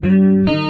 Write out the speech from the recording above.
Música